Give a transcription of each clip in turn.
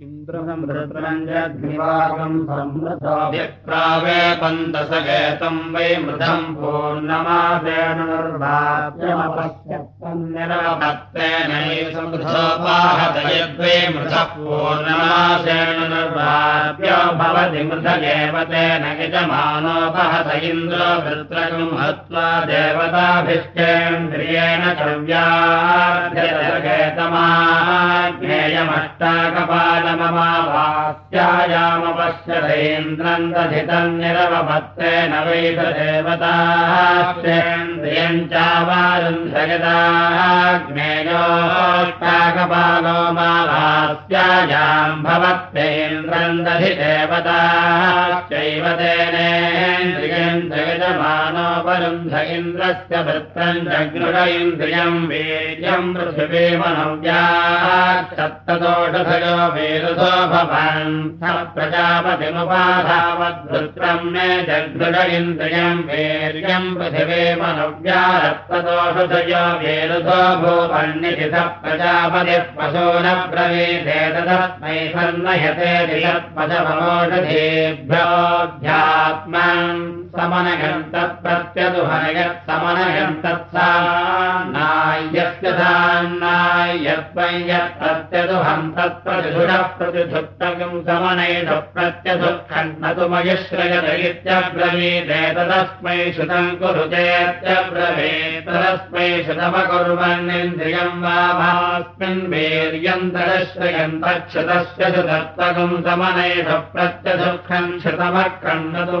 इन्द्रम् समृतोऽभिप्रावे पन्दसगेतम् वै मृतम् पूर्णमादेन निर्वाप्यमपश्यत्तन्निरवत्तेनैसमृथोपाहतयद्वै मृतः निर्वाप्यो भवति मृतगेव तेन यजमानोपहत इन्द्रो वृत्रकम् हत्वा देवताभिष्टेन्द्रियेण कव्यागेतमाज्ञेयमष्टाकपाल ममावास्यायामपश्यतेन्द्रम् दधितम् निरवभत्तेन वैतदेवताश्चेन्द्रियम् चावारुन्धगताग्नेयोष्टाकपालो मावास्यायाम् भवत्तेन्द्रम् दधिदेवताश्चैव तेनेन्द्रियम् जगजमानोपरुन्ध इन्द्रस्य वृत्तम् जगृढ इन्द्रियम् वीर्यम् पृथिवीमनव्याक्षत्तदोषधयो वेरुधो भवान् स प्रजापतिमुपाधावद्वृत्रम् मे जगृढ इन्द्रियम् वीर्यम् पृथिवीमनव्यारक्तदोषधयो वेरुधो स प्रजापतिः पशो न ब्रवीते तदस्मै सन्नयते दिशत्पशमनोषधेभ्योऽध्यात्मम् समनयम् तत्प्रत्यदुहनयत् समनयम् तत्सा नायस्य सान्नायत्वम् यत् प्रत्यदुहम् तत्प्रतिधुरः प्रतिधुक्तकम् समनयिष प्रत्यधुःखम् न तु मयुश्रयत इत्यब्रवीते तदस्मै श्रुतम् कुरुतेत्यब्रवीत् तदस्मै श्रुतमकुर्वन्निन्द्रियम् वा भास्मिन् वीर्यम् तदश्रयम् तच्छ्रुतस्य श्रुतत्वकम् समनयिष प्रत्यदुःखम् श्रुतमक्रम् न तु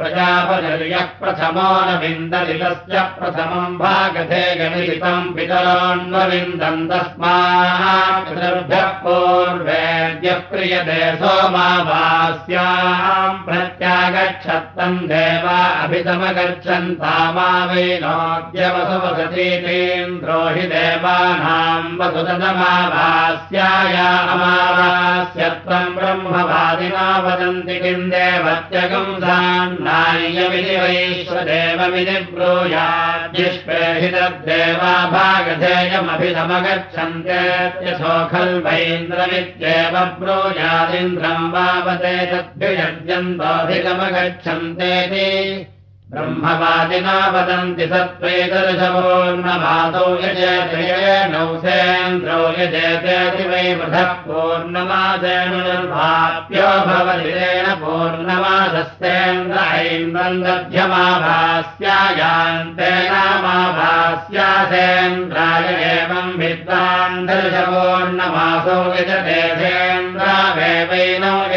प्रजापतिर्यः प्रथमो न विन्दति तस्य प्रथमम् भागधे पितरोन्वविन्दम् तस्मात् पितृभ्यः पूर्वेद्यः प्रियते सोमावास्याम् प्रत्यागच्छत्तम् देवा अभितमगच्छन्तामावेनोद्यवसुवसतीन्द्रो हि देवानाम् वसुतमावास्याया अमावास्यत्वम् वदन्ति किम् देवत्यगम् सान्नाय्यमिति वैश्वदेवमिति तद्देवा भागधेयमभितमगच्छन्त्यसो खल्वैन्द्रमित्येव ब्रूयादिन्द्रम् वावते तद्भियज्यन्तोऽभिगमगच्छन्तेति ब्रह्मवादिना वदन्ति सत्त्वेदर्शपूर्णमादौ यजेतयेनौ सेन्द्रौ यजेतेति वै वृथः पूर्णमासेन निर्भाप्यो भवति तेन दध्यमाभास्यायान्तेनामाभास्यासेन्द्राय एवम् विद्वान् दर्शपूर्णमासौ यजते सेन्द्रावेवैनौ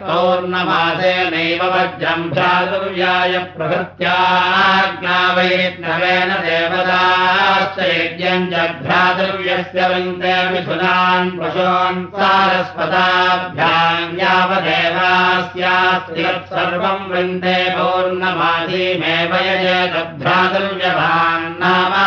पौर्णमासे नैव वज्रम् भ्रातुर्याय प्रभृत्याज्ञावैष्णवेन देवताश्च यज्ञम् च भ्रातुर्यस्य वृन्दे मिथुनान् पशून् सारस्वताभ्याम् यावदेवास्यास्ति वृन्दे पौर्णमासीमेव यजेतभ्रातुर्यभान्नामा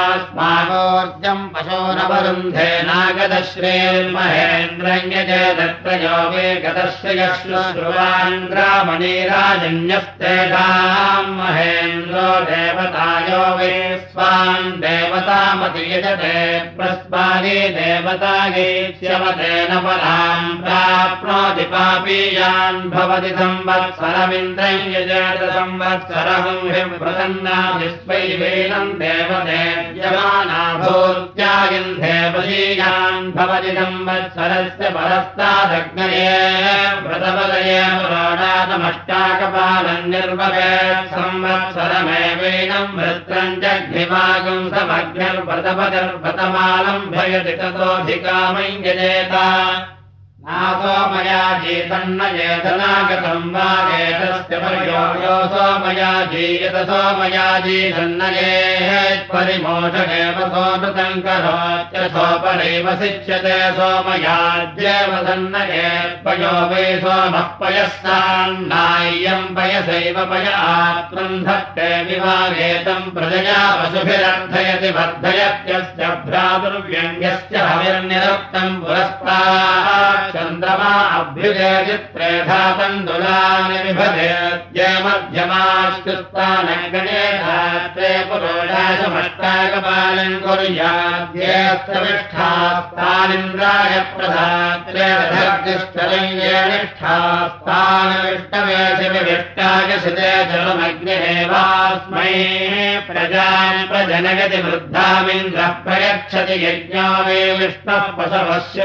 भवत्यौर्वाहुदुम्बरवोर्जैवास्मागोर्जम् पशोरवरुन्धे नागदश्रेर्महेन्द्रञ्जय दत्तयो वे गतश्रयश्रुश्रुवान्द्रामणिराजन्यस्तेषाम् महेन्द्रो देवतायो वे स्वान् देवतामति यजते देवता गीष्यवतेन पराम् प्राप्नोति पापीयान् भवति संवत्सरमिन्द्रम् यजेत संवत्सरहम् ह्यप्रसन्ना विश्वैवेनम् देवदेव्यमाना भूत्यायम् देवशीयान् भवति संवत्सरस्य परस्तादग्नये व्रतपदये पुराणातमष्टाकपालम् निर्ववेत् संवत्सरमेवेनम् वृत्रम् जघ्निवागम् समग्निर्व्रतपदर्व्रतमालम् भयति नातो मया जीतन्न येतनागतम् वा एतस्य पर्यो योऽसो मया जीयतसो मया जीतन्नयेत्परिमोषेव सो नृतम् करोत्यसो परैव वै सोमः पयस्तान्नाय्यम् पयसैव पय आत्मन्धत्ते विभागेतम् प्रजया वसुभिरर्थयति वर्धयत्यस्य भ्रातुर्व्यङ्ग्यस्य हविर्निरक्तम् पुरस्तात् चन्द्रमा अभ्युदेजित्रेधातन्दुलानि विभजेत्य मध्यमाश्कृत्तानङ्गणे धात्रे पुरोडाशमष्टाकपालम् कुर्याद्येत्रविष्ठास्तानिन्द्राय प्रधात्रे वृद्धामिन्द्रः प्रयच्छति विष्णः पशवस्य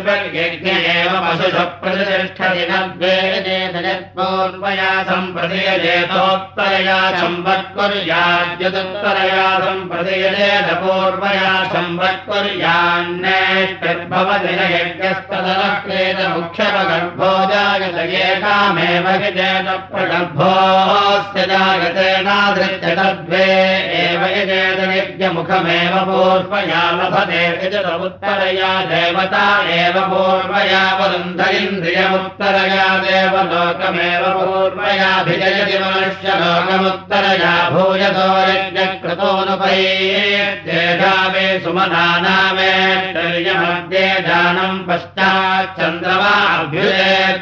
एव वसुषः प्रतिष्ठदिनद्वेदेतजत्पूर्वया सम्प्रदेजेतोत्तरया सम्वत्कुर्याद्यदुत्तरया सम्प्रदेजेत पूर्वया न यज्ञस्तदलक्रेतमुख्यवगर्भो जागतयेकामेव हि जेत प्रगर्भोऽस्य जागतेनाधृत्यतद्वे एव यजेतनिर्गमुखमेव पूर्वया लभते देवता एव पूर्वया वदन् वरुन्धरिन्द्रियमुत्तरया देवलोकमेव पूर्वयाभिजयति मनुष्यलोकमुत्तरया भूयतो यज्ञकृतोऽनुपैत्येषा मे सुमनानामेत्यर्यमध्ये दानम्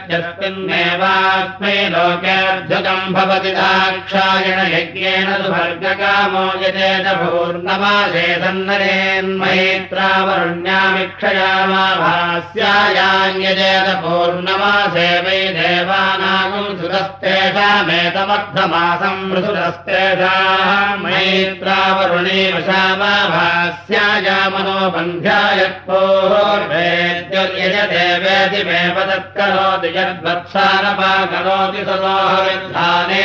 पश्चाच्चन्द्रमाभ्युदेत्यस्मिन्नेवास्मै लोकेऽर्जुकम् भवति दाक्षायण यज्ञेन सुभर्गकामो यजेत पूर्णमासे सन्नरेन्मयित्रावरुण्यामिक्षयामाभास्यायान्यजेत पूर्णमासे वै देवानागम् सुरस्तेषामेतमर्थमासम् मृसुरस्तेषाम् मैत्रावरुणे वशामाभास्यायामनोबन्ध्यायत्पोर्वेद्यर्यजदेवेदिमेव तत्करोति यद्वत्सारपा करोति सदोहविद्धाने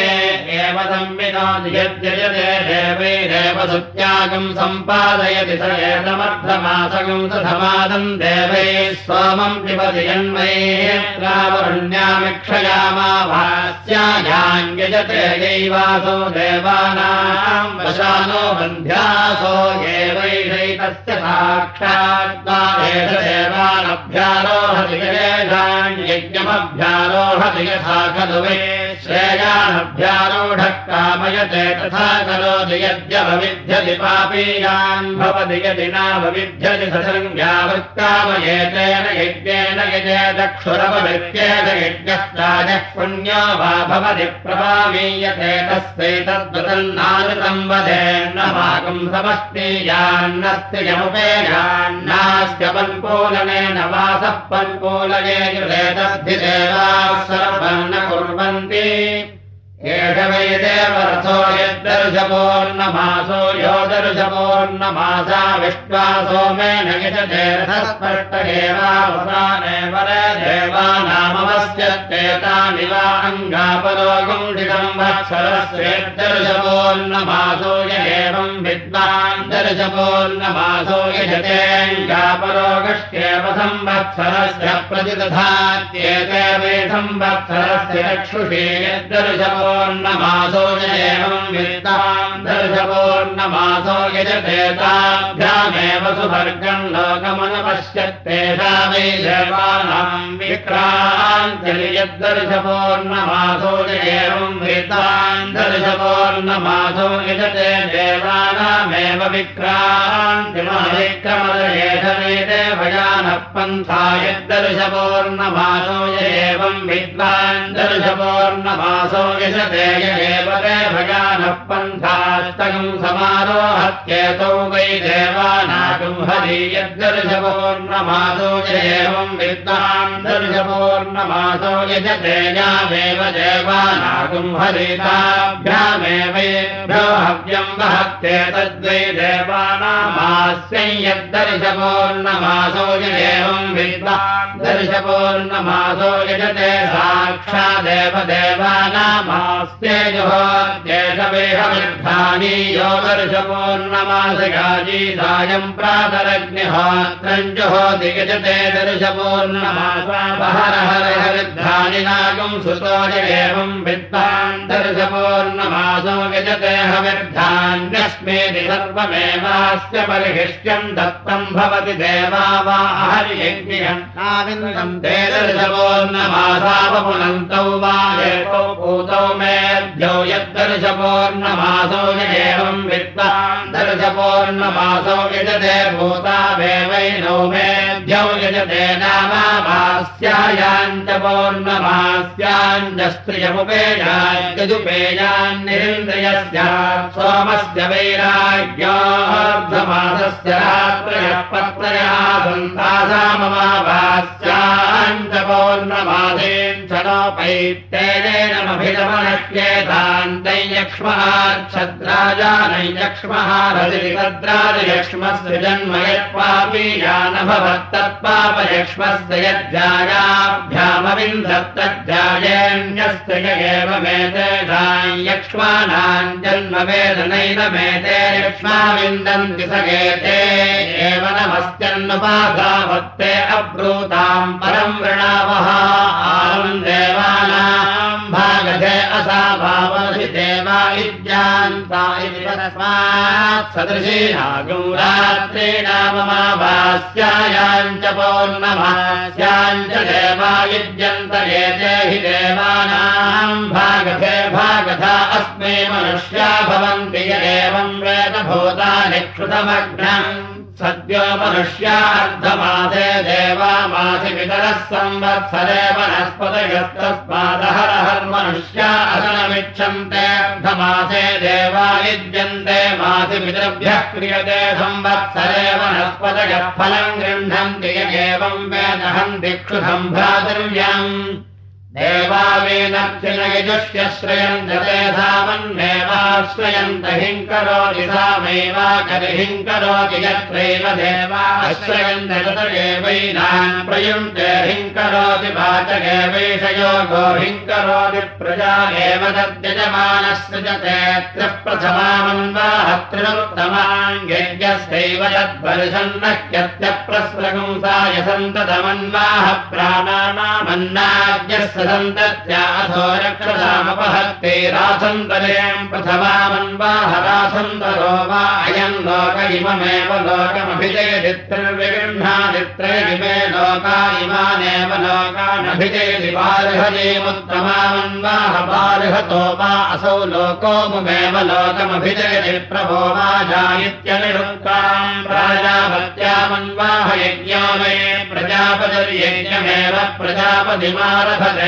एव संविनोति यद्यजते देवैरेव सुत्यागम् सम्पादयति स एतमर्थमासगम् सधमादम् देवैः सोमम् पिबति यन्मैत्रावरुण्यामिक्षयामाभास्यायाञ्यजते यैवासो देवानाम् वशानो बन्ध्यासो एवैषैतस्य साक्षात्कारेष देवानभ्यारोहति यज्ञमभ्यारोहति यथा खलु वै श्रेयानभ्यारोढः कामयते तथा करोति यद्यवविध्यति पापीयान् भवति यदि नावविध्यति ससङ्ख्यावत्कामयेतेन यज्ञेन यजेदक्षुरवृत्येन यज्ञस्ताजः पुण्यो वा भवति प्रभावीयते तस्यैतद्वतन्नानुतम् वधेन्नमाकम् समस्तीयान्नस्ति यमुपेयान्नास्य पन्पूलनेन वासः युलेतद्धिदेवाः सर्वम् न कुर्वन्ति Eh, एष वै देवरथो यद्दर्शपोर्णमासो यो दर्शपोर्णमासा विश्वा सोमेन यजते रथस्पष्ट एवावसाने वरे देवानामवस्य तेतानि वा अङ्गापरो गुण्डितम् संवत्सरस्येद्दर्शपोन्नमासो य एवम् विद्वान् दर्शपोन्नमासो यजतेऽङ्गापरोगष्ट्येव संवत्सरस्य प्रतिदधात्येते वै संवत्सरस्य चक्षुषे यद्दर्शपोन्नमासो य एवम् विद्वान् दर्शपोन्नमासो यजतेताभ्यामेव सुभर्गम् लोकमनुपश्यत्तेषा वै देवानाम् विक्रान्तरि यद्दर्शपोन्नमासो य एवम् विद्वान् दर्शपोन्नमासो यजते देवानामेव विक्रान्तिमविक्रमदयेषमेते भयानः पन्था यद्दर्शपोर्णमासो य एवम् विद्वान् दर्शपोर्णमासो यजते य एव ते पन्थास्तकम् समारोहत्येतौ वै देवानागम् हरि यद्दर्शपोर्णमासो य एवम् विद्वान् दर्शपोर्णमासो यजते यामेव देवानागम् हरिताभ्यामेवभ्यो हव्यम् वहत्ते तद्वै देवानामास्यै यद्दर्शपोर्णमासो एवम् विद्वान् दर्शपोर्णमासो यजते साक्षादेव देवानामास्त्येजुहोद्येषवेहविद्धानि यजते दर्शपोर्णमासापहरहरहविद्धानि नागम् सुतो एवम् विद्वान् दर्शपोर्णमासो यजते हविर्धान्यस्मेति सर्वमेवास्य परिहिष्ट्यम् दत्तम् भवति देवा वा हरियज्ञम् ते दर्शपोर्णमासावपुनन्तौ वा एकौ भूतौ मेऽध्यौ यद्दर्शपोर्णमासौ य एवम् विद्वान् दर्शपोर्णमासौ यजते भूतावेवैनौ मेऽध्यौ यजते नामास्यायाञ्च पौर्णमास्याञ्च स्त्रियमुपेयाञ्चजुपेयान्निरिन्द्रियस्य सोमस्य वैराग्यार्धमासस्य रात्रयः पत्रयः सन्तासाममाभास्याञ्च पौर्णमासेन् च नोपैत्तेनेनमभिरमणक्येतान्तैयक्ष्महाच्छद्राजानैयक्ष्मः रतिरितद्राजयक्ष्मस्य जन्म यत्पापी यानभवत्तत्पापयक्ष्मस्य यज्जायाभ्यामविन्दत्तज्जायेऽन्यस्य य एव मेतेषाम् यक्ष्माणाम् जन्म वेदनैनमेते यक्ष्मा विन्दन्ति स एते एव नमस्त्यन्नुपाधावत्ते अब्रूताम् परम् वृणावः। आनम् देवानाम् देवा इद्यान्ता इति तस्मात् सदृशीनागम् रात्रीणाममाभास्यायाम् च पौर्णमास्याम् च देवा युज्यन्त एते हि देवानाम् भागधे भागधा अस्मै मनुष्या भवन्ति य एवम् वेदभूतानि क्षुतमग्नम् सद्यो मनुष्यार्धमासे पितरः संवत्सरे वनस्पतयस्तस्मादहरहर्मनुष्या असनमिच्छन्तेऽर्धमासे देवा युज्यन्ते मासि पितृभ्यः क्रियते संवत्सरे वनस्पतयः फलम् गृह्णन्ति य एवम् वेदहन्ति क्षुसम्भ्रातृव्यम् देवावेनक्षिणयजुष्य श्रयन्त ते धामन्नेवाश्रयन्त हिङ्करोति सामैवाकरिहिङ्करोति यत्रैव देवाश्रयन्त तदेवैनान् प्रयुङ्क्ते हिङ्करोति वाचकेवैषयोगो हिङ्करोति प्रजा एव तद्यजमानः सृजते त्रिप्रथमामन्वाहत्रिरुत्तमाङ्गेज्ञस्यैव तद्वर्षन्नह्यत्यप्रस्रगुंसाय सन्ततमन्वाह प्राणानामन्नाद्यस्य सन्तत्याथो रक्षसामपहत्ते रासन्तरेम् प्रथमामन्वाह रासन्तरो वा अयम् लोक इममेव लोकमभिजयति त्रिर्विगृह्णादित्रयिमे लोका इमानेव लोकानभिजयति वा असौ लोको मुमेव लोकमभिजयति प्रभो वा जायित्यनिरुक्ताम् मे प्रजापतिर्यज्ञमेव प्रजापतिमारभते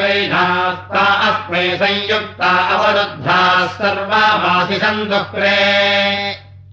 वैनास्ता अस्मै संयुक्ता अवरुद्धाः सर्वामासि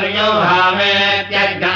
देवो विपर्यो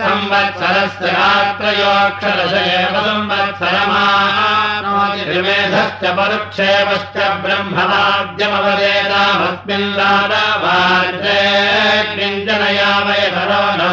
संवत्सरस्य रात्रयोऽक्षरश एव संवत्सरमामेधश्च परुक्षेपश्च ब्रह्मवाद्यमवदेतामस्मिन् लादावार्जे किञ्जनया वयधरो नो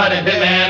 परिधिमेवैतम् परिदधात्य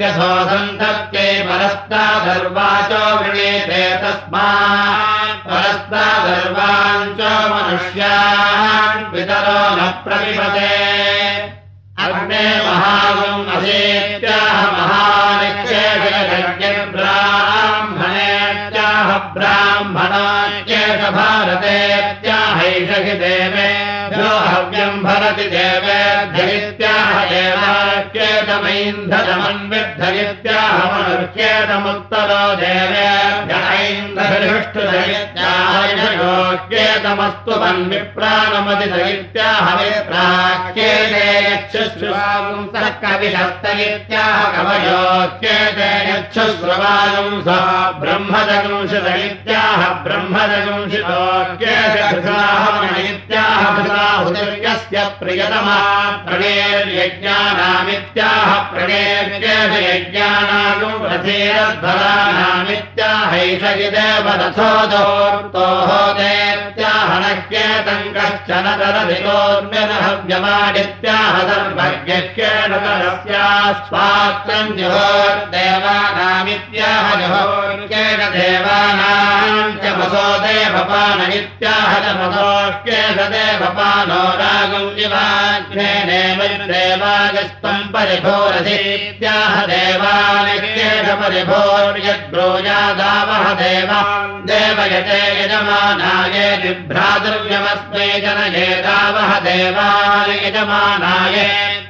सन्तत्यै परस्तादर्वाचो वृणीते तस्मात्। परस्तादर्वान् च मनुष्यान् पितरो न प्रविपते अग्ने महागम् असेत्याह महानित्यब्राह्मणेत्याह ब्राह्मणाच्येष भारतेत्याहैष हि देवेभ्यो हव्यम् भरति देवेभ्यैत्याह मनुष्येतमुत्तरो देवेभ्यैन्दृष्टुदयित्याहयोग्येतमस्तु मन्विप्राणमदिदयित्याह विप्राख्येते यक्षु यच्छुश्रुवागुंसः कविशस्त इत्याह कवयोच्येते यच्छुश्रुवागुंसः ब्रह्मदगुंसित इत्याह ब्रह्मदगुंसितोच्येते इत्याह भृताहुतिर्यस्य प्रियतमा प्रणेर्यज्ञानामित्याह रथेरध्वरानामित्याहैष इदेव रथोदोर्तोः देत्याहनक्येतम् कश्चन तरधितोर्म्यनहव्यमादित्याह सर्वज्ञेन तरस्यास्वात्रम् जुहोर्देवानामित्याह जुहोर्केन देवानाम् च देवपान इत्याह देवपानो रागम् परिभोरसीत्याह देवयते यजमानाय बिभ्रातुर्यमस्मै जनयेदावह देवानि यजमानाय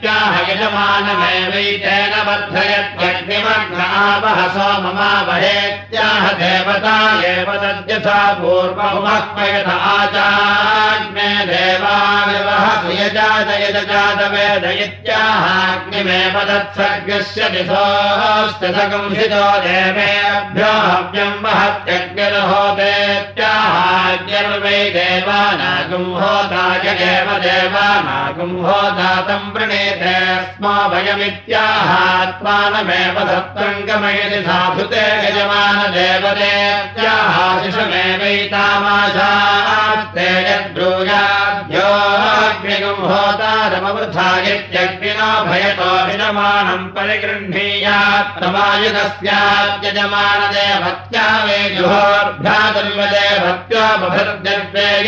त्याह यजमानमेवैतेन वर्धयत्यग्निमग्नावह सोममावहेत्याह देवता एव तद्यथा पूर्वमुमह्मयथ आचाग्ने देवाविवह सुयजातयजातवेद इत्याहाग्निमेव तत्सर्गस्य दिशोऽस्तिसंसितो देवेभ्यो हव्यम् वहत्यग्निर्होतेत्याहाग्निर्वै देवानागुं होताय एव देवानागुं होतातम् गमयते स्म वयमित्याहात्मानमेव सत्त्वम् गमयति साधुते गजमानदेवतेत्याहाशिषमेवैतामाशास्ते यद्ब्रूयाद्योऽग्निगम् होतारमवृथा यद्यग्निना भयतो यजमानम् परिगृह्णीयात् प्रमायुधस्याद्यजमानदेवत्या वे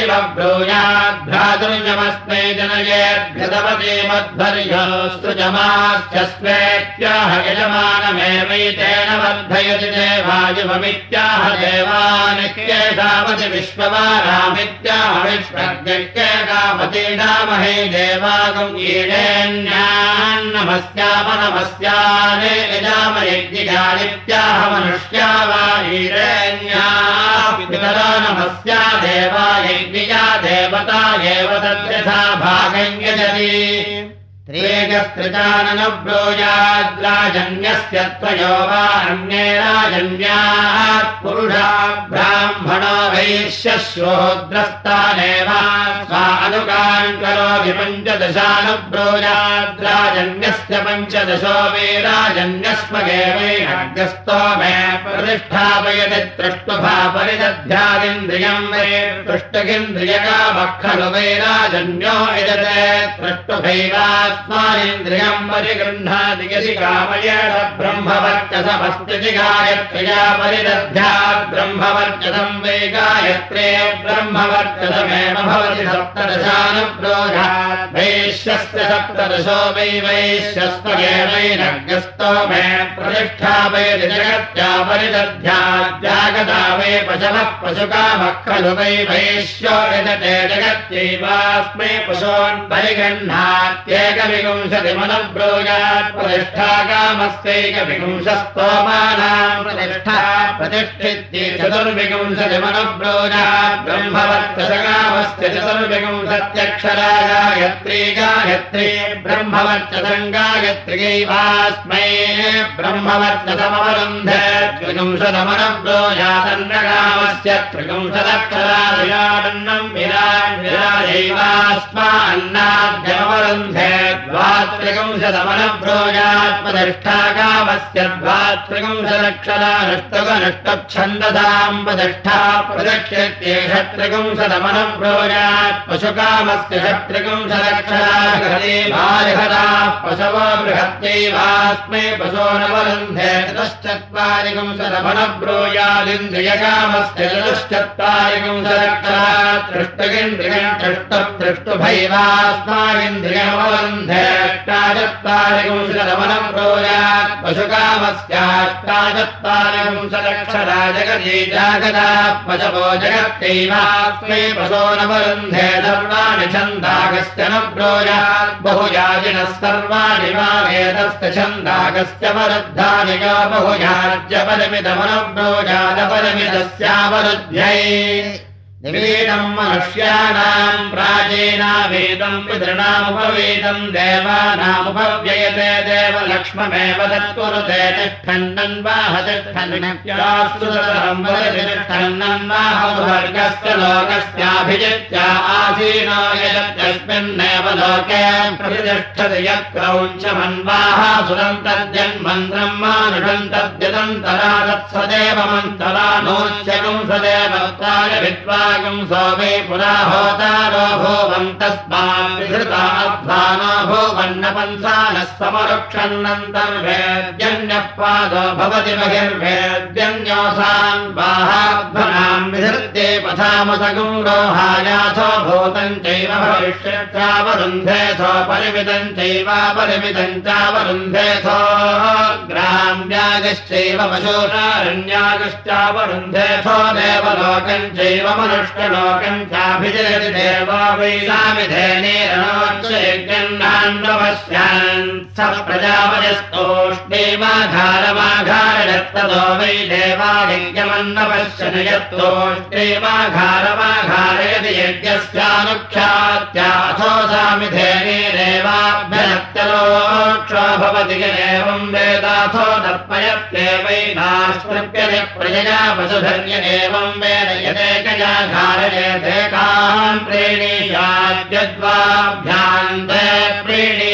इव ब्रूयाद्भ्रातुर्यमस्मै जनयेभ्यतमते मध्वर्य मध्वर्योऽस्तुजमास्यस्वेत्याह यजमानमेवैतेन वर्धयति देवायुवमित्याह देवानित्येषावति विश्ववारामित्याह विश्वज्ञेकावतीडामहे देवागम् यजामयज्ञिकानित्याह मनुष्या वा नमस्या देवा यज्ञिया देवता एव तद्यथा त्रेजस्त्रिजाननब्रोजाद्राजन्यस्य त्वयो वा अन्ये राजन्यात् पुरुषा ब्राह्मणो वैश्यश्रोद्रस्तानेव स्वा अनुगान् करोति पञ्चदशानुब्रोजाद्राजन्यस्य पञ्चदशो वै राजन्यस्मगेवैरग्रस्तो मे प्रतिष्ठापयति त्रुष्टुभा परिदध्यादिन्द्रियम् वै पृष्टगिन्द्रियकामः खलु वै राजन्यो यजते त्रुष्टुभैवास्मानिन्द्रियम् परिगृह्णाति यदि कामयेण ब्रह्मवर्चसमस्ति गायत्र्या परिदध्यात् ब्रह्मवर्चसम् वै गायत्रे ब्रह्मवर्चसमेव भवति सप्तदशानुप्रोधात् वैश्यस्य सप्तदशो वै वैश्यस्वगेवैरग्रस्तो मे प्रतिष्ठापयति जगत्या परिदध्यात् जागदा वै पशवः पशुकामः खलु वै वैश्यो यजते जगत्यैवास्मै पशून् परिगह्णात्येकविंशतिमनब्रूयात् प्रतिष्ठा कामस्यैकविंशस्तोमानाम् प्रतिष्ठा प्रतिष्ठित्ये चतुर्विंशतिमनब्रूयात् ब्रह्मवर्चसकामस्य चतुर्विंशत्यक्षरा गायत्री गायत्री ब्रह्मवर्चसम् गायत्र्यैवास्मै ब्रह्मवर्चसमवरुन्धे त्रिविंशतमनब्रूयादन्नकामस्य त्रिविंशदक्षरा विराडन्नम् विराट् विराजैवास्मा अन्नाद्यमवरुन्धे द्वात्रिकंशतमनब्रोजात्मदष्टा कामस्य द्वात्रिकंशदक्षरानुष्टुकनुष्टच्छन्दसाम् पदष्ठा प्रदक्ष्यत्येष त्रिकंशतमनब्रोजात् पशुकामस्य षट्त्रिकंशदक्षरा पशवो बृहत्यैवास्मै पशो नवरुन्धे चतुश्चत्वारिकंशतमनब्रोजादिन्द्रियकामस्य चतुश्चत्वारिकंशदक्षरा तृष्टगिन्द्रियम् जागदा पशवो जगत्यैवास्मै पशो नवरुन्धे सर्वाणि छन्दागस्य न ब्रोयात् बहुयाजिनः सर्वाणि वा वेदस्य छन्दागस्य वरुद्धानि गा बहुयाज्यपरिमितमनब्रोजादपरिमितस्यावरुध्यै निवेदम् मनुष्याणाम् प्राचीनावेदम् पितृणामुपवेदम् देवानामुपव्ययते देवलक्ष्ममेव तत्कुरुते तिष्ठन्नन् वाह तिष्ठन्नम् तिष्ठन्नन् वाहवर्गस्य लोकस्याभिजित्य आसीनो यस्मिन्नेव लोके प्रतिष्ठति यक्रौञ्चमन्वाः सुरम् तद्यन्मन्त्रम् मानुषम् तद्यदन्तरा तत्सदेव मन्तरा नोच्यकम् सदेव विद्वा सोमे पुरा होतारो भुवन्तस्मान्धृताध्वानो भुवन्नपन्सानः समरुक्षन्नन्तर्वेद्यन्यः पादो भवति बहिर्वेद्यन्योऽसान् बाहाध्वनाम् विधृत्ये पथामसगुम् रोहायाथो भूतम् चैव भविष्यच्चावरुन्धेथो परिमितम् चैवापरिमितम् चावरुन्धेथो ग्राम्यागश्चैव पशूरारण्यागश्चावरुन्धेथो देवलोकम् चैव मनु लोकम् चाभिजयति देवा वैलामिधेनेरनोक्षयज्ञन्नान्नवस्यान् स प्रजापयस्तोष्णेमाघारमाघारयत्तदो वै देवालिङ्गमन्नपश्यन यत्तोष्णेमाघारमाघारयति यज्ञस्यानुख्यात्याथो सामिधेनेरेवाभ्यनत्यलोक्षो भवति एवम् वेदाथो दर्पयत्येवैनाश्रप्यते प्रजया पशुधन्य एवम् वेद यदेकया कारयेदेकान् प्रेणीयाद्यद्वाभ्यान्ते प्रेणीयाद्यप्तिसृभिरजितत्रे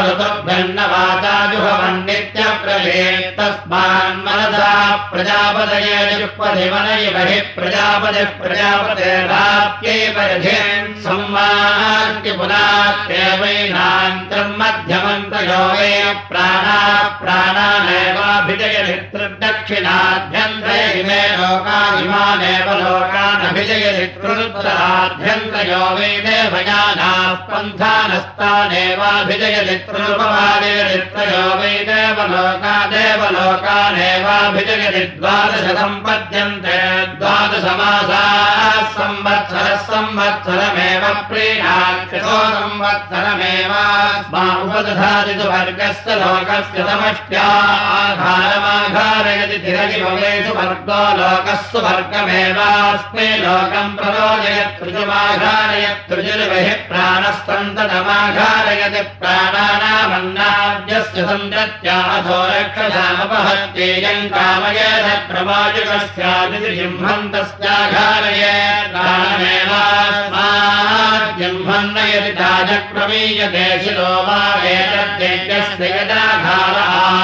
जुहवन्नित्यप्रलेत्तस्मान्मनसा प्रजापदये जुह्वधिवनयिवहि प्रजापतिः प्रजापतेराप्यैवरधेन् संवार्ति पुनात्येवैनान्तम् मध्यमन्तयो वे प्राणा प्राणानेवाभिजयधितृदक्षिणाभ्यन्तय इमे लोकाभिमानेव लोकानभिजयधितृरुत्तराभ्यन्तयो वै देवयानाः पन्थानस्तानेवाभिजयधितृ तृपवादेरित्रयो वैदेवलोका देवलोकानेवाभिजयति द्वादश सम्पद्यन्ते द्वादशमासाः संवत्सरः संवत्सरमेव प्रीणाक्षतो संवत्सरमेव। उपदधाति तु वर्गस्य लोकस्य समष्ट्याघारमाघारयति तिरगिभवेषु वर्गो लोकस्सु वर्गमेवास्मै लोकम् प्ररोजयत्रुजमाघारयत्रुजुर्बहिः प्राणस्तन्तमाघारयति प्राणानामन्नाद्यस्य सन्तत्याथो रक्षसामपहत्येयम् कामयेन प्रवाचकस्यादिति सिंहन्तस्याघारये प्राणमेवास्माद्जिह्मन्न यदि ताजक्रमीयते शिरो वा एतद्यज्ञस्य यदाघार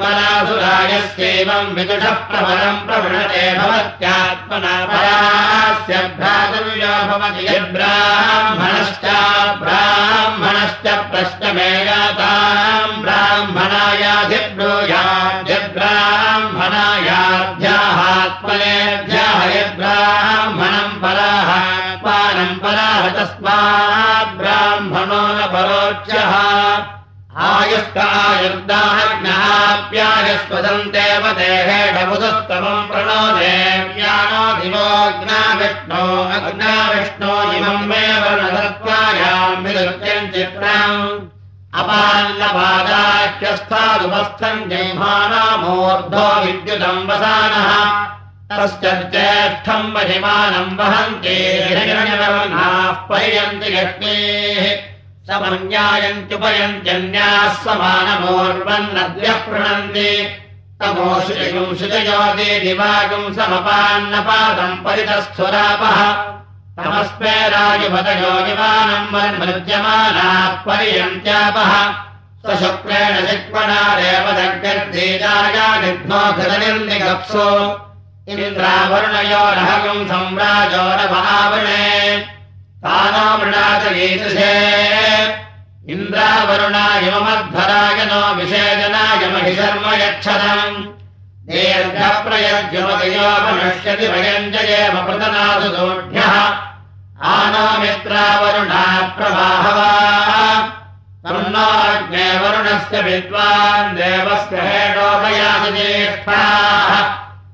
परासुरायस्यैवम् विदुषः प्रबलम् प्रवृणते भवत्यात्मना परास्य भ्रातव्यो भवति यद्ब्राह्मणश्च ब्राह्मणश्च प्रश्नमेयाताम् ब्राह्मणायाधिब्रूयाद्यब्राह्मणायाध्याहात्मनेभ्यः यद्ब्राह्मणम् पराः पानम् पराः तस्मात् ब्राह्मणो न परोक्षः आयुष्कायुर्दाहज्ञाप्यायस्वदन्तेव देहेढमुदुत्तमम् प्रणो देव्यानोऽधिवोऽग्नाविष्णो अग्नाविष्णो इमम् मे वर्णधत्वायाम् विदुत्यम् चित्रम् अपाल्लपादाख्यस्थादुपस्थम् जह्मानामूर्धो विद्युतम् वसानः तस्य ज्येष्ठम् महिमानम् वहन्ति पर्यन्ति लक्ष्मीः समन्यायन्त्युपयन्त्यन्याः समानमोर्वन्नद्यः तमोषुजयुं शुजयोदे दिवागुं समपान्नपादम् परितस्थुरापः। तमस्मे राजुपदयो दिवानम् वन्मृज्यमानाः पर्यन्त्यापः। स्वशुक्रेण शिक्वणारेव दग्गर्देजायानिघ्नो घृतनिर्निगप्सो। इन्द्रावरुणयोरहगम् सम्राजोरभावणे तानो मृणाच गीदृशे इन्द्रावरुणायमध्वराय नो विषेदनाय महि शर्म यच्छतम्। दीर्घप्रयज्ञमदयोपनश्यति वयम् जयेम प्रतनासु दोढ्यः आनो मित्रावरुणा प्रवाहवा तन्नाग्ने वरुणस्य विद्वान् देवस्य हेडोपयासि ज्येष्ठाः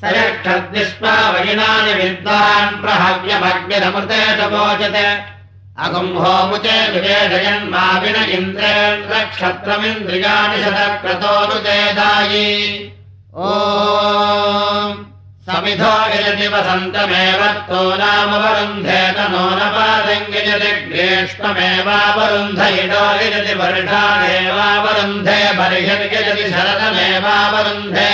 विदुष्टरगुम् सपेम स यक्षद्विष्पावयिनानि विद्वान् प्रहव्यमग्निरमृते सपोचते अगुम् होमुचे विवेशयन्मा विन इन्द्रेन्द्रक्षत्रमिन्द्रियाणि शतक्रतोनुदेदायि ओ समिधो यजति वसन्तमेव तो नामवरुन्धेत नो न पादङ्गिजति ग्रेष्ममेवावरुन्ध इडो यजति वर्षादेवावरुन्धे बर्हिर्यजति शरदमेवावरुन्धे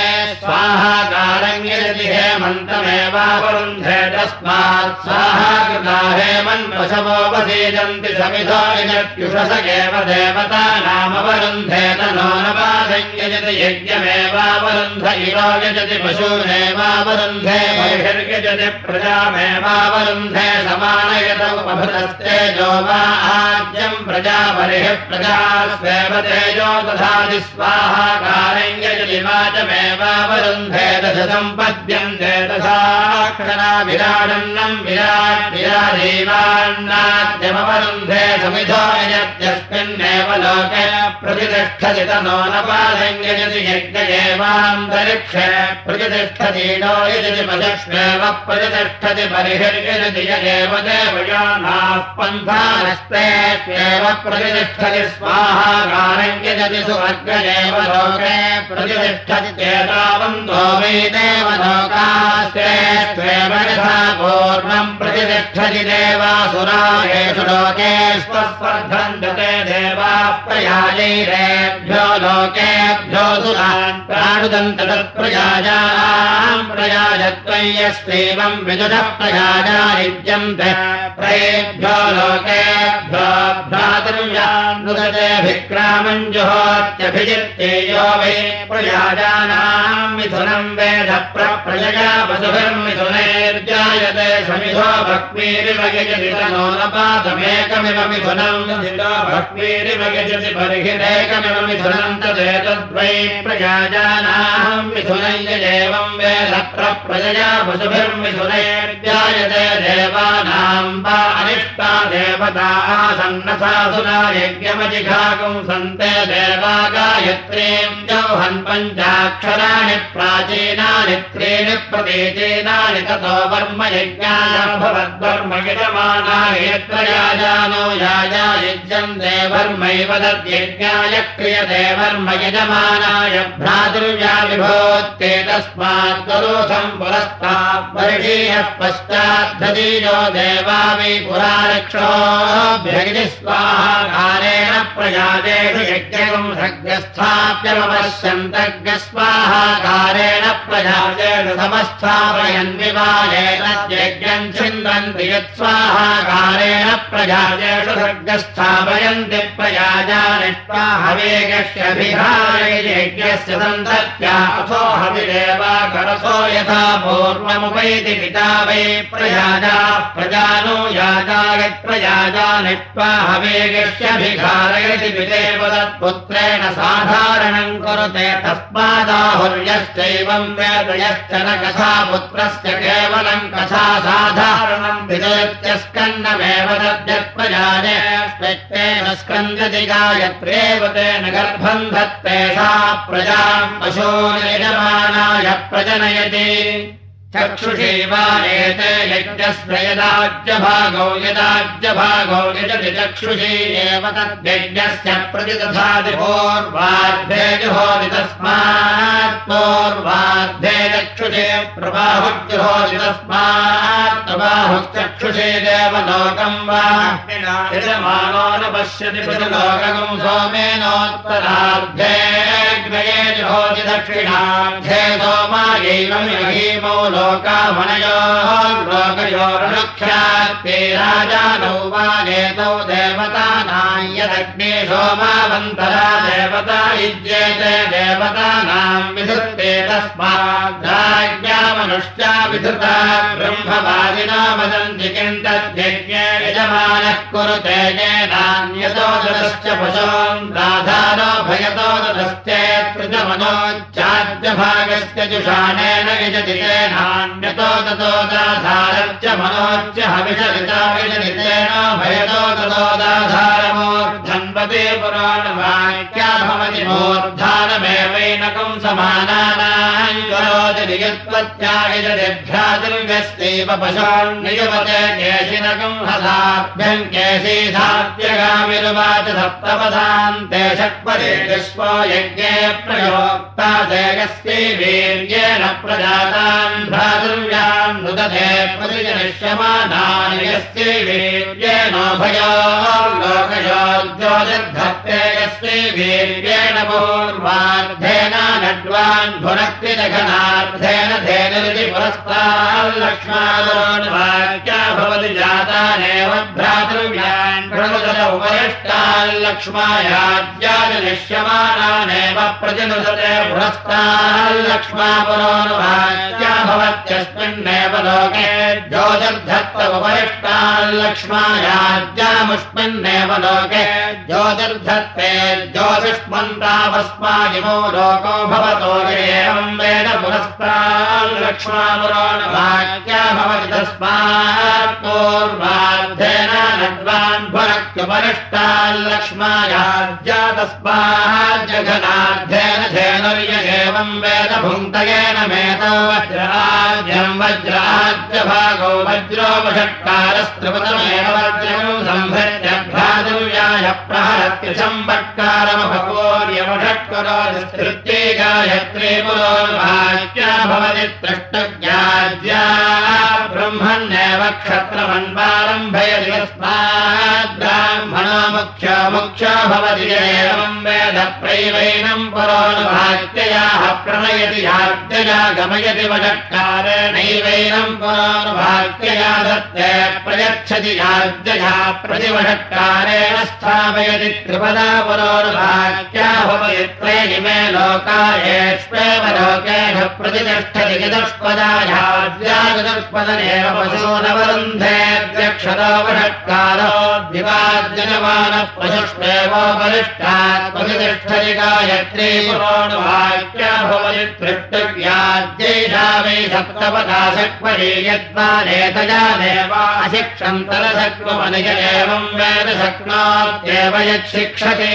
यजति हेमन्तमेवावरुन्धे तस्मात् स्वाहा कृता हेमन्वशवो वसीदन्ति समिधो यजत्युषस एव देवता नामवरुन्धेत नो न पादङ्गिजति यज्ञमेवावरुन्ध इडो यजति पशूनेवावरुन्ध वरुन्धे बहिर्गजति प्रजामेवावरुन्धे समानयतौ उपभृतस्तेजो वा आज्यम् प्रजा बर्हिः प्रजा स्वेव तेजो दधाति स्वाहाकारम् यजति वाचमेवावरुन्धे दश सम्पद्यन्ते दशाक्षरा विराडन्नम् विराट् विराजीवान्नाद्यमवरुन्धे समिधो यजत्यस्मिन्नेव लोके प्रतिष्ठति तनो न पादम् यजति यज्ञ एवान्तरिक्षे प्रतिष्ठतीडो यजति पदक्ष्मेव प्रतिष्ठति बर्हिर्यजति यदेव देवयानाः पन्थानस्तेष्वेव प्रतिष्ठति स्वाहाकारम् यजति सुवर्गदेव लोके प्रतिष्ठति चेतावन्तो वै ब्रह्मास्ते त्वेमधा पूर्णम् प्रतिष्ठति देवासुरा येषु लोकेष्वस्पर्धन्ते देवाः प्रयाजैरेभ्यो लोकेभ्यो सुरान् प्राणुदन्त प्रयेभ्यो लोकेभ्यो भ्रातृव्यान्नुदतेऽभिक्रामम् जुहोत्यभिजित्ते यो वै प्रयाजानाम् मिथुनम् वेद प्रजया वसुभिर्मिथुनैर्जायते समिधो भक्मीरिव मिथुनम् भक्मीरिव बर्हिरेकमिव मिथुनम् तदेतद्वै प्रयाजानाम् मिथुनम् यजेवम् वेद प्रजया वसुभिर्मिथुनैर्जायते देवानाम् वा अनिष्टा देवता आसन्नसासुरा यज्ञमजिघागुम् सन्ते देवा गायत्रीम् जौहन् पञ्चाक्षराणि प्राचीनानि त्रीणि प्रतीचीनानि ततो वर्म यज्ञाय भवद्वर्म यजमानाय त्रयाजानो याजा युज्यम् देवर्मैव तद्यज्ञाय क्रियते वर्म यजमानाय पुरस्तात् वर्षीयः पश्चाद्धतीयो देवा वै पुरा स्वाहाक्षोभ्यगिनि स्वाहाकारेण प्रजातेषु यज्ञम् सग्रस्थाप्यमपश्यन्तज्ञ स्वाहाकारेण प्रजातेषु समस्थापयन् विवाहेन यज्ञम् छिन्दन्ति यत् स्वाहाकारेण प्रजातेषु सर्गस्थापयन्ति प्रजाजानिष्वा हवेगस्यभिहारे यज्ञस्य सन्तत्या अथो हविरेवा करसो यथा पूर्वमुपैति पिता वै प्रयाजा प्रजानो याजा यत्प्रयाजा नित्वा हवेगस्यभिघारयति विदेव तत्पुत्रेण साधारणम् कुरुते तस्मादाहुर्यश्चैवम् वेदयश्च न कथा पुत्रस्य केवलम् कथा साधारणम् विदयत्यस्कन्नमेव तद्यत्प्रजाने स्कन्दति गायत्रेव तेन गर्भम् धत्ते सा प्रजाम् पशो यजमानाय प्रजनयति चक्षुषे वा एते यज्ञस्य यदाज्यभागौ यदाज्यभागौ यजति चक्षुषे एव तद्यज्ञस्य तस्मात् पूर्वार्धे चक्षुषे प्रबाहुज्जुहोति तस्मात् प्रबाहुश्चक्षुषे देवलोकम् वा यजमानो न पश्यति प्रतिलोकम् सोमेनोत्तरार्धे ग्रये जुहोति दक्षिणार्धे सोमायैवम् यहीमौ लोकामणयोः लोकयोर्नुख्यात्ते राजानौ वा नेतौ देवतानाम् यदग्ने सोमावन्तरा देवता युज्येते देवतानाम् विधृते तस्माद्राज्ञा मनुष्या विधृता ब्रह्मवादिना वदन्ति तद्यज्ञे यजमानः कुरुते येनान्यतो ददश्च पशोन् राधानो भयतो मनोच्चाद्यभागस्य जुषाणेन यजति तेनान्यतो ततो मनोच्च हविषरिता यजनितेन भयतो ततो पुराणवाक्या भवति मोर्धानमेवैनकं समानानाञ्जरोति नियत्वत्यायजभ्रातुर्गस्तेव पशान्नियवते केशिनकं हसाभ्यं केशीधाप्यगामिरुवाच सप्तपदान्ते षट्पदे विश्वो प्र प्रयोक्ता देयस्यै वीर्येण प्रजातान् भ्रातृव्यान् नुदते प्रतिजनिष्यमानानि यस्यै वीर्येणोभयो लोकयोद्योजद्धत्ते यस्यै वीर्येण पूर्वार्धेन नड्वान् भुनक्तिदघनार्धेन धेनुरिति पुरस्ताल्लक्ष्मादोन्वाक्या भवति जातानेव भ्रातृव्यान् प्रणुदत उपरिष्टाल्लक्ष्मायाज्याजनिष्यमानानेव प्रतिनुदते पुरस्ताल्लक्ष्मा पुरोनुवाक्या भवत्यस्मिन्नेव लोके ज्योतिर्धत्त उपरिष्टाल्लक्ष्मायाज्यामुष्मिन्नेव लोके ज्योतिर्धत्ते ज्योतिष्मन्तावस्मादिमो लोको भवतो एवम् वेद पुरस्ताल्लक्ष्मापुरोनुवाक्या भवति तस्मात् पूर्वार्धेन नड्वान् भुनक्युपरिष्टाल्लक्ष्मायाज्या धेनुर्य एवम् वेद भुङ्क्तयेन मेतो वज्राज्यम् वज्राज्यभागो वज्रोपषट्कारस्त्रिपदमेव वज्रम् सम्भृत्य गाय प्रहरत्यशम्बट्कारमभवोर्यवषट्करोस्तृत्ये गायत्रे पुरोर्भाग्या भवति ब्रह्मन्नेव भवति एवम् वेद प्रैवैनम् प्रणयति गमयति वषट्कारेणैवैनम् दत्ते प्रयच्छति याद्यया प्रतिवषट्कारेण स्था प्रापयति त्रिपदा पुरोर्भाग्याभवयत्रे इमे लोकायेष्वेव लोकेन प्रतिष्ठति चतुष्पदायाद्याचतुष्पदनेव पशूनवरुन्धेऽक्षरो वषट्कारो दिवाद्यजमानः पशुष्वेवोपरिष्टात् प्रतिष्ठति गायत्री पुरोर्भाग्या भवति तृष्टव्याद्यैषा वै सप्तपदाशक्वरी यद्वा नेतया देवा अशिक्षन्तरशक्वमनिज एवं वेद यच्छिक्षति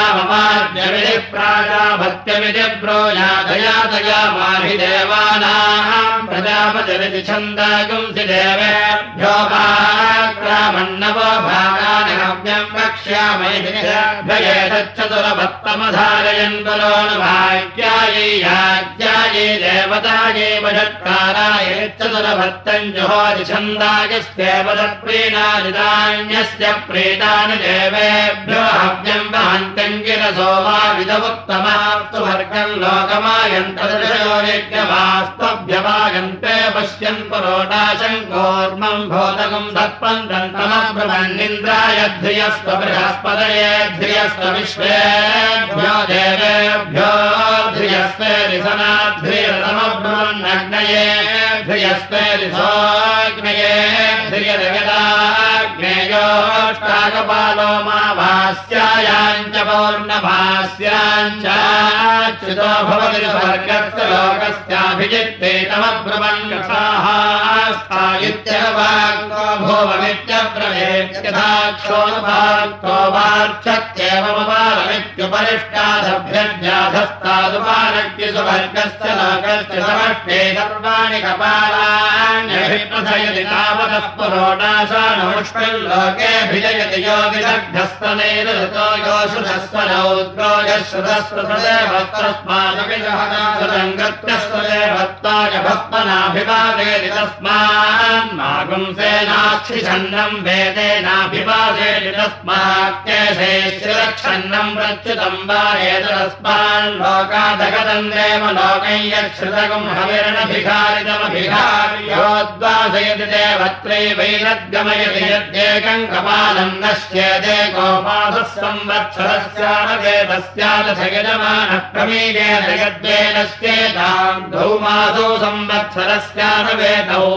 छन्दागुंसि देवेभ्यो भाक्रामन्नवो भागानगम्यम् वक्ष्यामयेतच्चतुरभक्तमधारयन् बलोनुभाग्यायै याज्ञायै देवतायै वषत्काराय चतुरभक्तम् जुहोति छन्दागस्येव तत्प्रीणादिदान्यस्य प्रीतानि देवेभ्यो विदमुत्तमास्तु वर्गम् लोकमायन्तदृशयो यज्ञवास्तव्यवागन्ते पश्यन् पुरोटाशम् कूर्मम् भोतकम् सर्पम् दन्तमब्रह्मन्निन्द्राय ध्रियस्व विश्वेभ्यो देवेभ्यो ध्रियस्वेरिसनाध्रियतमब्रह्मन्नग्नये ध्रियस्वेरिसोऽग्नये ध्रियदगदाग्नेयोष्टाकपालो मा भास्यायाञ्च पौर्णभास्याञ्चाच्युतो भवति स्वर्गस्य लोकस्याभिजित्ते स्थायुत्यवाक्तो भुवमित्यब्रवेत्यथाक्षोनुभाक्तो वार्च्छत्येवमपालमित्युपरिष्टाधभ्यध्याधस्तादुपालक्य सुवर्गस्य लोकस्य समष्टे सर्वाणि कपालान्यभिप्रथयति तावतः पुरोडाशानुष्मिल्लोकेऽभिजयति यो विदग्धस्तनैरतो योषुधस्वनौद्रो यश्रुतस्वतस्मादभिगत्यस्वदेवत्वाय भस्मनाभिवादेति तस्मान् मागुंसेनाक्षिषन्नम् वेदेनाभिवादेति तस्मात्केशे श्रिरक्षन्नम् प्रच्युतम् वा एतदस्मान् लोकादगतम् देव लोकै यच्छ्रुतकम् हविरणभिहारितमभिहार्योद्वासयति देवत्रैवैरद्गमयति यद्येकम् कपालम् नश्येदेकोपासः संवत्सरस्यानवेदस्यादथ यजमानः प्रमीयेन यद्वेनश्चेताम् धौमासौ संवत्सरस्यानवेदौ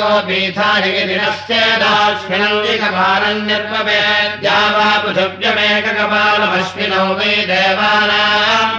गोपीथायति नश्चेदाश्विनौलिकपालन्यर्ववेद्या वा पृथिव्यमेककपालमश्विनौ वै देवानाम्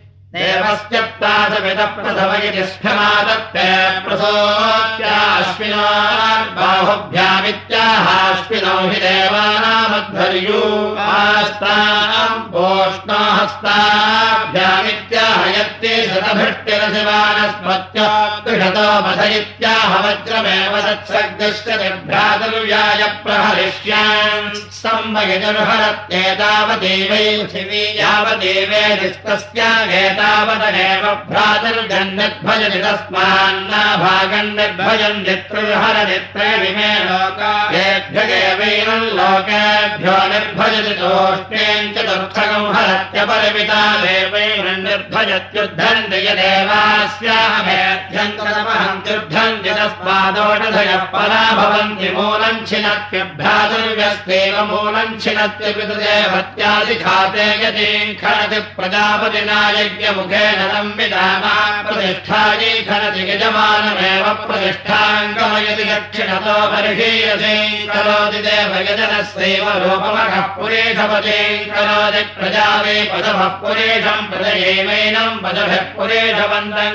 देवस्य प्रासविदः प्रसव हि देवानामध्वर्यूस्ताम् पोष्णाहस्ताभ्यामित्याहयत्ते शतभृष्टिरशिवानस्मत्या वधयित्याह वज्रमेव तत्सर्गस्य निर्भ्रातुर्व्याय प्रहरिष्यान् सम्भयजुर्हरत्येतावदेवै पृथिवी यावदेवे भ्रातर्गन्निर्भजति तस्मान्नाभागम् निर्भजन् नित्रुर्हर नित्रयमिमे लोकाभ्यगेवैनम् लोकेभ्यो निर्भजति चतुर्थकम् तस्मादोषधयः परा भवन्ति मूलम् छिनत्यभ्रातुर्व्यस्तेव मूलम् छिनत्यपितृदेवत्यादिखाते यतीम् खनति प्रजापतिना यज्ञमुखेन संविधाना प्रतिष्ठायै खनति यजमानमेव प्रतिष्ठाम् गमयति दक्षिणतो बर्हीयसे करोति देवयजनस्यैव रूपमखः पुरेशपतीम् करोति प्रजा वे पदभः पुरेशम् प्रजयैवैनम् पदभः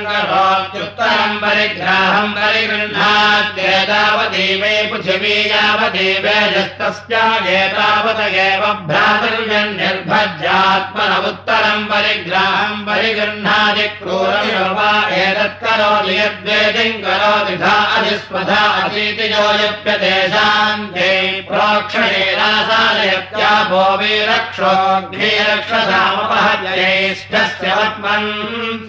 करोत्युत्तरम् परिग्राहम् परिगृह्णात्येतावदेवे पृथिवी यावदेवेजस्तस्यागेतावत एव भ्रातृव्यम् निर्भज्यात्मनमुत्तरम् परिग्राहम् परिगृह्णाति क्रूरमिव वा एतत्करोति यद्वेदिम् करोति धा अधिस्वधा अतीतिजो यप्यतेषाम् ते प्रोक्षणेनासादयत्यापो वीरक्षोऽग्निरक्षसामपहत्यैष्ठस्य वत्मन्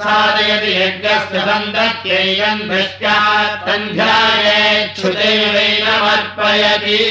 साधयति यज्ञस्य सन्दत्ययम् दृष्ट्या सन्ध्याये क्षुते वैनमर्पयति